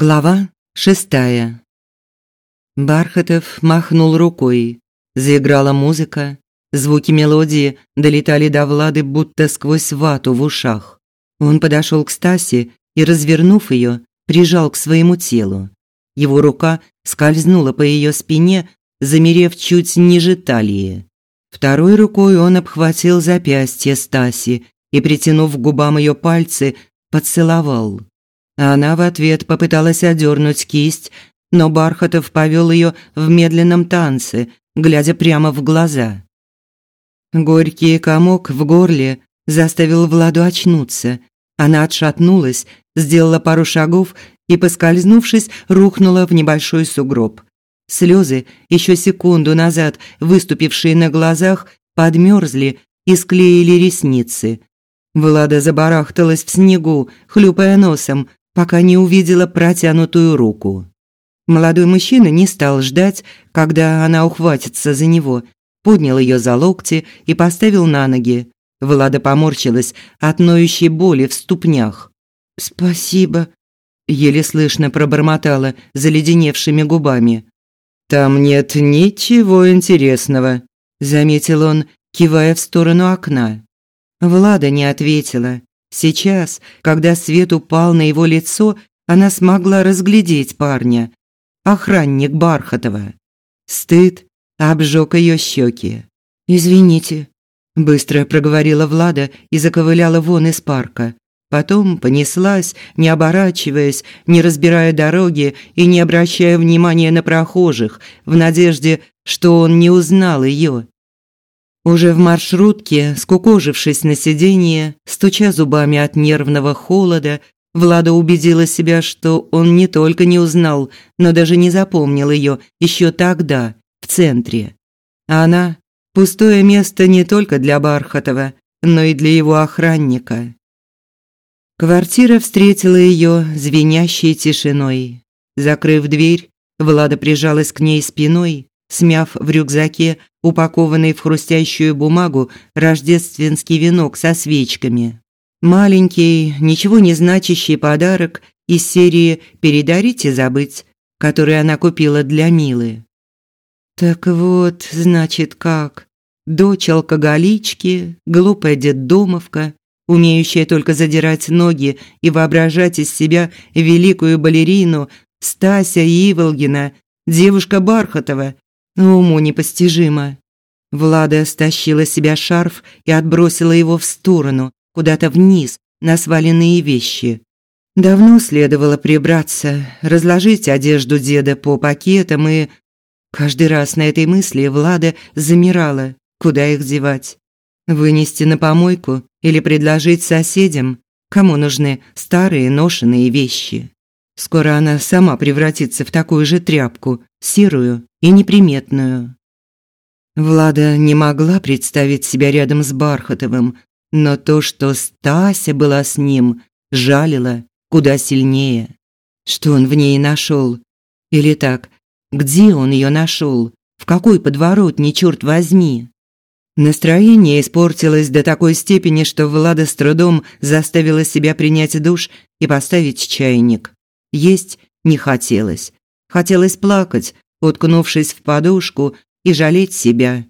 Глава шестая. Бархатов махнул рукой. Заиграла музыка. Звуки мелодии долетали до Влады будто сквозь вату в ушах. Он подошел к Стасе и, развернув ее, прижал к своему телу. Его рука скользнула по ее спине, замерев чуть ниже талии. Второй рукой он обхватил запястье Стаси и, притянув к губам ее пальцы, поцеловал. Она в ответ попыталась одернуть кисть, но Бархатов повел ее в медленном танце, глядя прямо в глаза. Горький комок в горле заставил Владу очнуться. Она отшатнулась, сделала пару шагов и, поскользнувшись, рухнула в небольшой сугроб. Слезы, еще секунду назад выступившие на глазах, подмерзли и склеили ресницы. Влада забарахталась в снегу, хлюпая носом, пока не увидела протянутую руку. Молодой мужчина не стал ждать, когда она ухватится за него, поднял ее за локти и поставил на ноги. Влада поморщилась от ноющей боли в ступнях. «Спасибо», – еле слышно пробормотала заледеневшими губами. «Там нет ничего интересного», – заметил он, кивая в сторону окна. Влада не ответила. Сейчас, когда свет упал на его лицо, она смогла разглядеть парня. Охранник Бархатова. Стыд обжег ее щеки. «Извините», – быстро проговорила Влада и заковыляла вон из парка. Потом понеслась, не оборачиваясь, не разбирая дороги и не обращая внимания на прохожих, в надежде, что он не узнал ее. Уже в маршрутке, скукожившись на сиденье, стуча зубами от нервного холода, Влада убедила себя, что он не только не узнал, но даже не запомнил ее еще тогда, в центре. А она – пустое место не только для Бархатова, но и для его охранника. Квартира встретила ее звенящей тишиной. Закрыв дверь, Влада прижалась к ней спиной смяв в рюкзаке упакованный в хрустящую бумагу рождественский венок со свечками. Маленький, ничего не значащий подарок из серии «Передарить и забыть», который она купила для Милы. Так вот, значит, как. Дочь алкоголички, глупая детдомовка, умеющая только задирать ноги и воображать из себя великую балерину Стася Иволгина, девушка Бархатова, Уму непостижимо. Влада стащила с себя шарф и отбросила его в сторону, куда-то вниз, на сваленные вещи. Давно следовало прибраться, разложить одежду деда по пакетам и... Каждый раз на этой мысли Влада замирала, куда их девать. Вынести на помойку или предложить соседям, кому нужны старые ношеные вещи. Скоро она сама превратится в такую же тряпку, серую и неприметную. Влада не могла представить себя рядом с Бархатовым, но то, что Стася была с ним, жалило куда сильнее. Что он в ней нашел? Или так, где он ее нашел? В какой подворотне, черт возьми? Настроение испортилось до такой степени, что Влада с трудом заставила себя принять душ и поставить чайник. Есть не хотелось. Хотелось плакать, уткнувшись в подушку и жалеть себя.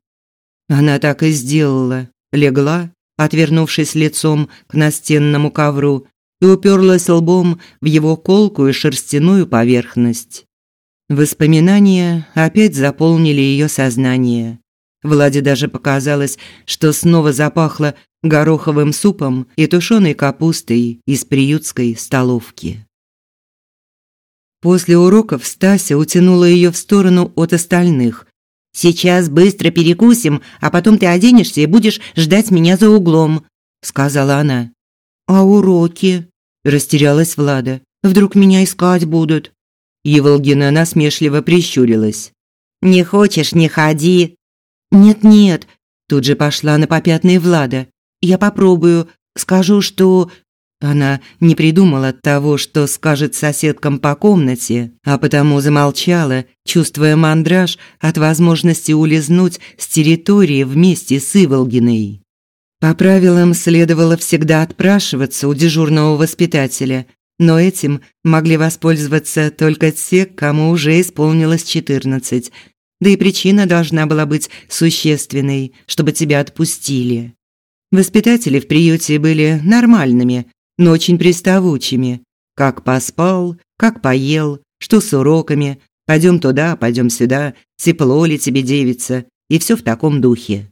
Она так и сделала. Легла, отвернувшись лицом к настенному ковру, и уперлась лбом в его колкую шерстяную поверхность. Воспоминания опять заполнили ее сознание. Владе даже показалось, что снова запахло гороховым супом и тушеной капустой из приютской столовки. После уроков Стася утянула ее в сторону от остальных. «Сейчас быстро перекусим, а потом ты оденешься и будешь ждать меня за углом», – сказала она. «А уроки?» – растерялась Влада. «Вдруг меня искать будут?» Еволгина насмешливо прищурилась. «Не хочешь – не ходи». «Нет-нет», – тут же пошла на попятные Влада. «Я попробую, скажу, что она не придумала того, что скажет соседкам по комнате, а потому замолчала, чувствуя мандраж от возможности улизнуть с территории вместе с Иволгиной. По правилам следовало всегда отпрашиваться у дежурного воспитателя, но этим могли воспользоваться только те, кому уже исполнилось 14. Да и причина должна была быть существенной, чтобы тебя отпустили. Воспитатели в приюте были нормальными, но очень приставучими. Как поспал, как поел, что с уроками, пойдем туда, пойдем сюда, тепло ли тебе девица, и все в таком духе.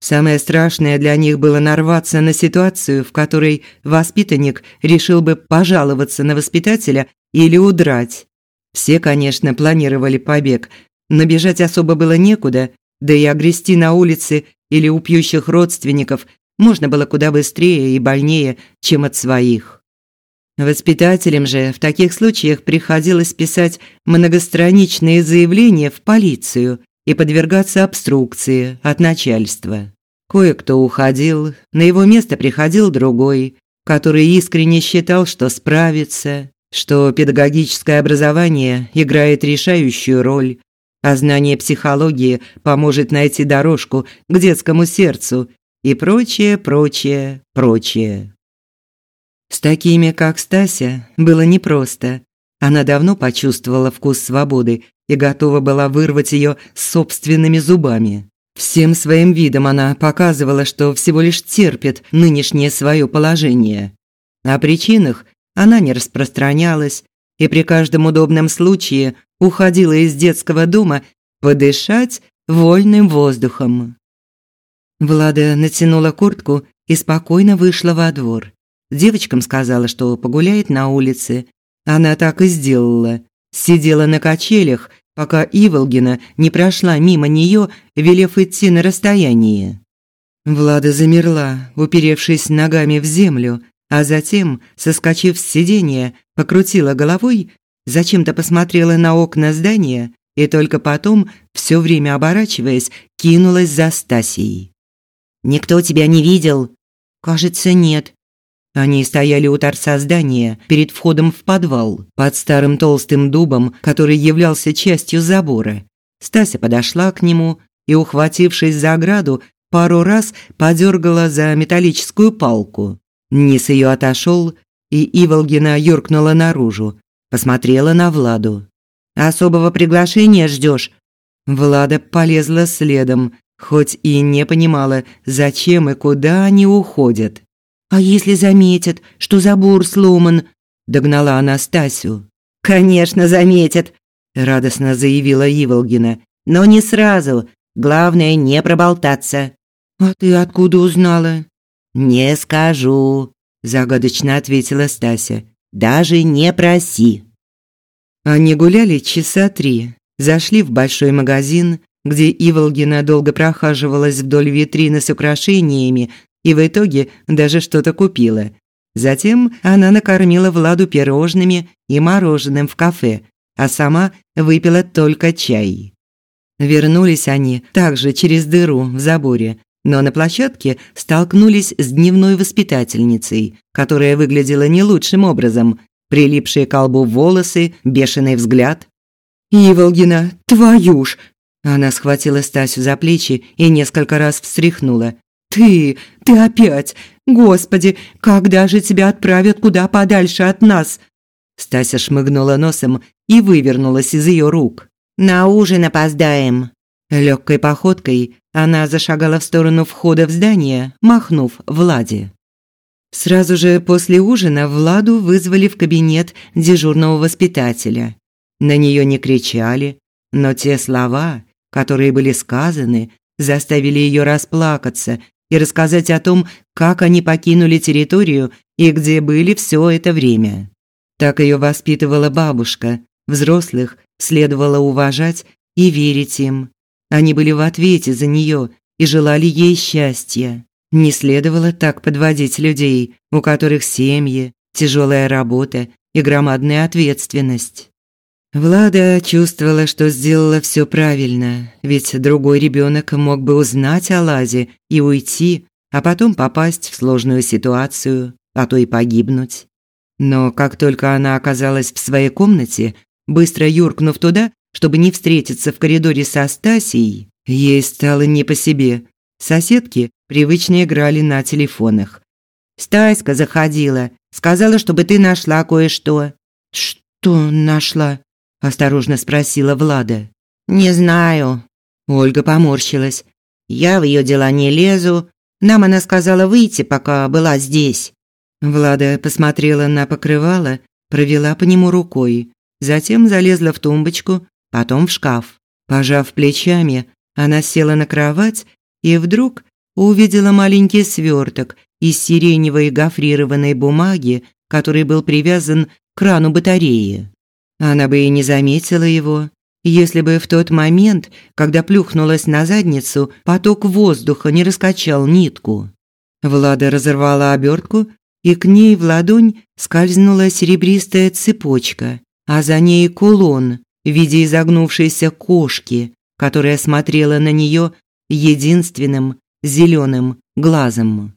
Самое страшное для них было нарваться на ситуацию, в которой воспитанник решил бы пожаловаться на воспитателя или удрать. Все, конечно, планировали побег, но бежать особо было некуда, да и огрести на улице или у пьющих родственников можно было куда быстрее и больнее, чем от своих. Воспитателям же в таких случаях приходилось писать многостраничные заявления в полицию и подвергаться обструкции от начальства. Кое-кто уходил, на его место приходил другой, который искренне считал, что справится, что педагогическое образование играет решающую роль, а знание психологии поможет найти дорожку к детскому сердцу и прочее, прочее, прочее. С такими, как Стася, было непросто. Она давно почувствовала вкус свободы и готова была вырвать ее собственными зубами. Всем своим видом она показывала, что всего лишь терпит нынешнее свое положение. О причинах она не распространялась и при каждом удобном случае уходила из детского дома подышать вольным воздухом. Влада натянула куртку и спокойно вышла во двор. Девочкам сказала, что погуляет на улице. Она так и сделала. Сидела на качелях, пока Иволгина не прошла мимо нее, велев идти на расстояние. Влада замерла, уперевшись ногами в землю, а затем, соскочив с сиденья, покрутила головой, зачем-то посмотрела на окна здания и только потом, все время оборачиваясь, кинулась за Стасией. «Никто тебя не видел?» «Кажется, нет», они стояли у торца здания, перед входом в подвал, под старым толстым дубом, который являлся частью забора. Стася подошла к нему и, ухватившись за ограду, пару раз подергала за металлическую палку. Низ ее отошел, и Иволгина юркнула наружу, посмотрела на Владу. «Особого приглашения ждешь?» Влада полезла следом, хоть и не понимала, зачем и куда они уходят. «А если заметят, что забор сломан?» – догнала Анастасию. «Конечно, заметят», – радостно заявила Иволгина. «Но не сразу. Главное, не проболтаться». «А ты откуда узнала?» «Не скажу», – загадочно ответила Стася. «Даже не проси». Они гуляли часа три, зашли в большой магазин, где Иволгина долго прохаживалась вдоль витрины с украшениями, и в итоге даже что-то купила. Затем она накормила Владу пирожными и мороженым в кафе, а сама выпила только чай. Вернулись они также через дыру в заборе, но на площадке столкнулись с дневной воспитательницей, которая выглядела не лучшим образом. Прилипшие к колбу волосы, бешеный взгляд. «Иволгина, твою ж!» Она схватила Стасю за плечи и несколько раз встряхнула. «Ты, ты опять! Господи, когда же тебя отправят куда подальше от нас?» Стася шмыгнула носом и вывернулась из ее рук. «На ужин опоздаем!» Легкой походкой она зашагала в сторону входа в здание, махнув Владе. Сразу же после ужина Владу вызвали в кабинет дежурного воспитателя. На нее не кричали, но те слова, которые были сказаны, заставили ее расплакаться и рассказать о том, как они покинули территорию и где были все это время. Так ее воспитывала бабушка. Взрослых следовало уважать и верить им. Они были в ответе за нее и желали ей счастья. Не следовало так подводить людей, у которых семьи, тяжелая работа и громадная ответственность. Влада чувствовала, что сделала все правильно, ведь другой ребенок мог бы узнать о Ладе и уйти, а потом попасть в сложную ситуацию, а то и погибнуть. Но как только она оказалась в своей комнате, быстро юркнув туда, чтобы не встретиться в коридоре со Стасией, ей стало не по себе. Соседки привычно играли на телефонах. Стаська заходила, сказала, чтобы ты нашла кое-что». «Что нашла?» – осторожно спросила Влада. «Не знаю». Ольга поморщилась. «Я в ее дела не лезу. Нам она сказала выйти, пока была здесь». Влада посмотрела на покрывало, провела по нему рукой, затем залезла в тумбочку, потом в шкаф. Пожав плечами, она села на кровать и вдруг увидела маленький сверток из сиреневой гофрированной бумаги, который был привязан к крану батареи. Она бы и не заметила его, если бы в тот момент, когда плюхнулась на задницу, поток воздуха не раскачал нитку. Влада разорвала обертку, и к ней в ладонь скользнула серебристая цепочка, а за ней кулон в виде изогнувшейся кошки, которая смотрела на нее единственным зеленым глазом.